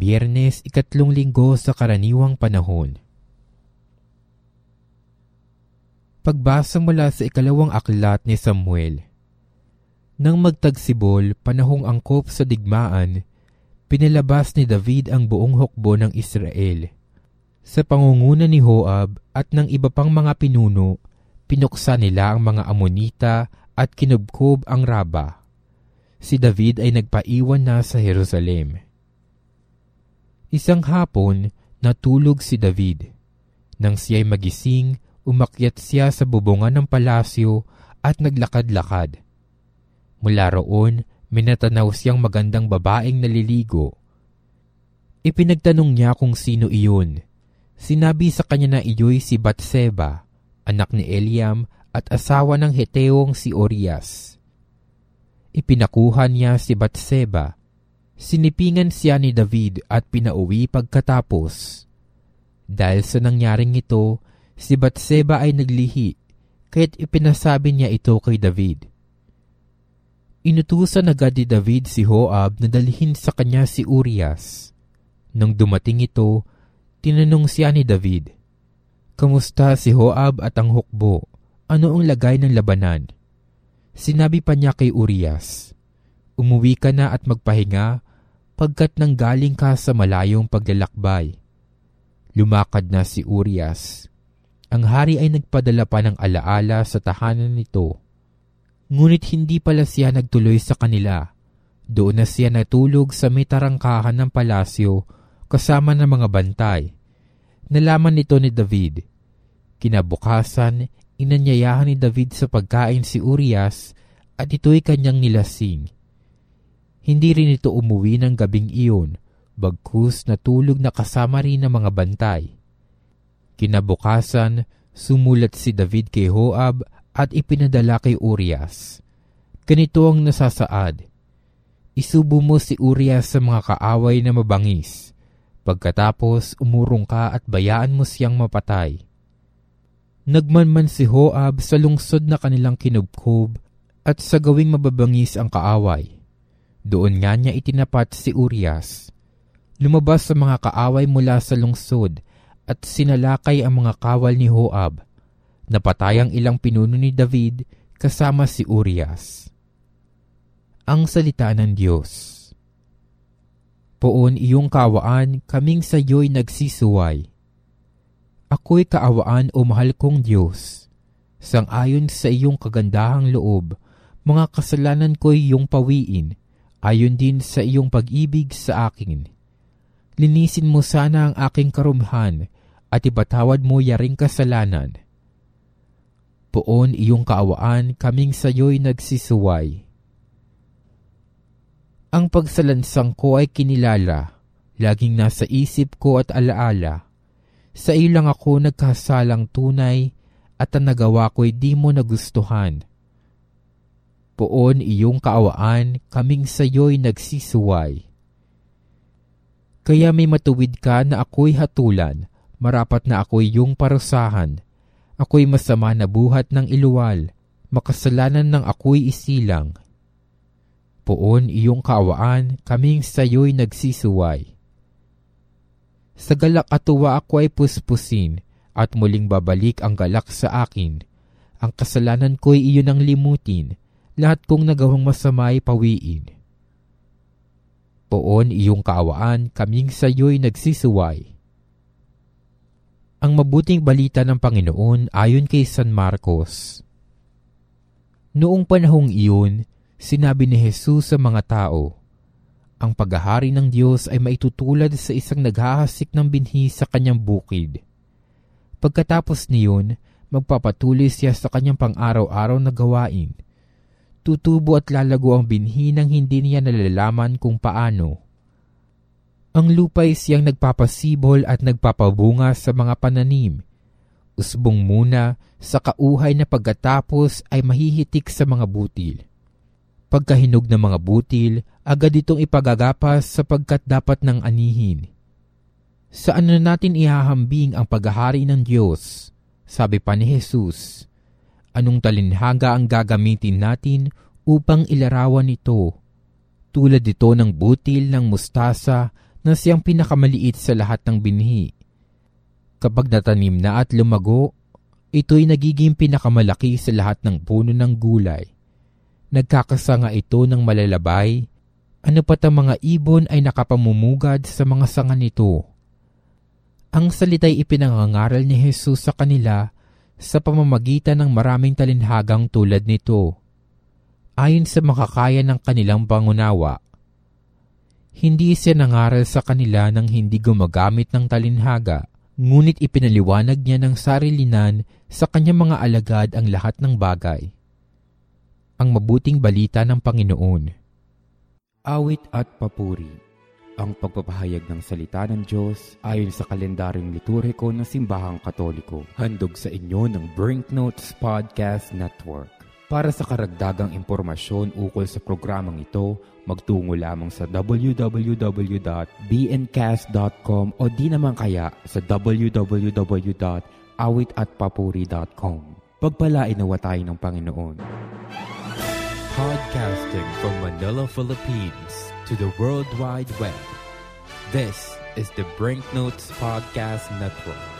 Biyernes, ikatlong linggo sa karaniwang panahon. Pagbasa mula sa ikalawang aklat ni Samuel. Nang magtagsibol, panahong angkop sa digmaan, pinalabas ni David ang buong hukbo ng Israel. Sa pangunguna ni Hoab at ng iba pang mga pinuno, pinuksa nila ang mga Amonita at kinubkob ang Raba. Si David ay nagpaiwan na sa Jerusalem. Isang hapon, natulog si David. Nang siya'y magising, umakyat siya sa bubungan ng palasyo at naglakad-lakad. Mula roon, minatanaw siyang magandang babaeng naliligo. Ipinagtanong niya kung sino iyon. Sinabi sa kanya na iyo'y si Batseba, anak ni Eliam at asawa ng Heteong si Orias. Ipinakuha niya si Batseba Sinipingan siya ni David at pinauwi pagkatapos. Dahil sa nangyaring ito, si Batseba ay naglihi, kaya't ipinasabi niya ito kay David. Inutusan agad ni David si Hoab na dalhin sa kanya si Urias. Nang dumating ito, tinanong siya ni David, Kamusta si Hoab at ang hukbo? Ano ang lagay ng labanan? Sinabi pa niya kay Urias, Umuwi ka na at magpahinga pagkat nang galing ka sa malayong paglalakbay. Lumakad na si Urias. Ang hari ay nagpadala pa ng alaala sa tahanan nito. Ngunit hindi pala siya nagtuloy sa kanila. Doon na siya natulog sa may tarangkahan ng palasyo kasama ng mga bantay. Nalaman nito ni David. Kinabukasan, inanyayahan ni David sa pagkain si Urias at ito'y kanyang nilasing. Hindi rin ito umuwi ng gabing iyon, bagkus natulog na kasama rin ng mga bantay. Kinabukasan, sumulat si David kay Hoab at ipinadala kay Urias. Ganito ang nasasaad. Isubo mo si Urias sa mga kaaway na mabangis. Pagkatapos, umurong ka at bayaan mo siyang mapatay. Nagmanman si Hoab sa lungsod na kanilang kinubkob at sa gawing mababangis ang kaaway. Doon nga niya itinapat si Urias. Lumabas sa mga kaaway mula sa lungsod at sinalakay ang mga kawal ni Hoab. Napatay ang ilang pinuno ni David kasama si Urias. Ang Salita ng Diyos Poon iyong kaawaan, kaming sa iyo'y nagsisuway. Ako'y kaawaan o mahal kong Diyos. Sang-ayon sa iyong kagandahang loob, mga kasalanan ko'y iyong pawiin ayon din sa iyong pag-ibig sa akin. Linisin mo sana ang aking karumhan at ipatawad mo yaring kasalanan. Poon iyong kaawaan, kaming sa iyo'y nagsisuway. Ang pagsalansang ko ay kinilala, laging nasa isip ko at alaala. Sa iyo lang ako nagkasalang tunay at ang nagawa ko'y di mo nagustuhan poon iyong kaawaan, kaming sayo'y nagsisuway. Kaya may matuwid ka na ako'y hatulan, marapat na ako'y iyong parusahan. Ako'y masama na buhat ng iluwal, makasalanan ng ako'y isilang. Poon iyong kaawaan, kaming sayo'y nagsisuway. Sa galak at tuwa ako ay puspusin, at muling babalik ang galak sa akin. Ang kasalanan ko'y iyon ang limutin, lahat kong nagawang masama ay pawiin. Poon iyong kaawaan, kaming sa iyo'y nagsisuway. Ang mabuting balita ng Panginoon ayon kay San Marcos. Noong panahong iyon, sinabi ni Jesus sa mga tao, ang paghahari ng Diyos ay maitutulad sa isang naghahasik ng binhi sa kanyang bukid. Pagkatapos niyon, magpapatuloy siya sa kanyang pang-araw-araw na gawain – tutubo at lalago ang binhi nang hindi niya nalalaman kung paano. Ang lupay siyang nagpapasibol at nagpapabunga sa mga pananim. Usbong muna sa kauhay na pagkatapos ay mahihitik sa mga butil. Pagkahinog ng mga butil, agad itong ipagagapas sapagkat dapat ng anihin. Saan na natin ihahambing ang paghahari ng Diyos? Sabi pa ni Jesus anong talinhaga ang gagamitin natin upang ilarawan ito. Tulad ito ng butil ng mustasa na siyang pinakamaliit sa lahat ng binhi. Kapag natanim na at lumago, ito'y nagiging pinakamalaki sa lahat ng puno ng gulay. Nagkakasanga ito ng malalabay, ano pat ang mga ibon ay nakapamumugad sa mga sanga nito. Ang salita'y ipinangangaral ni Jesus sa kanila sa pamamagitan ng maraming talinhagang tulad nito. Ayon sa makakaya ng kanilang pangunawa, hindi siya nangaral sa kanila nang hindi gumagamit ng talinhaga, ngunit ipinaliwanag niya ng sarilinan sa kanyang mga alagad ang lahat ng bagay. Ang mabuting balita ng Panginoon Awit at papuri ang pagpapahayag ng salita ng Diyos ayon sa kalendaryong liturhiko ng Simbahang Katoliko. Handog sa inyo ng Brinknotes Podcast Network. Para sa karagdagang impormasyon ukol sa programang ito, magtungo lamang sa www.bncast.com o di naman kaya sa www.awitatpapuri.com. Pagpalain nawa tayo ng Panginoon. Podcasting from Manila, Philippines to the World Wide Web. This is the Brinknotes Podcast Network.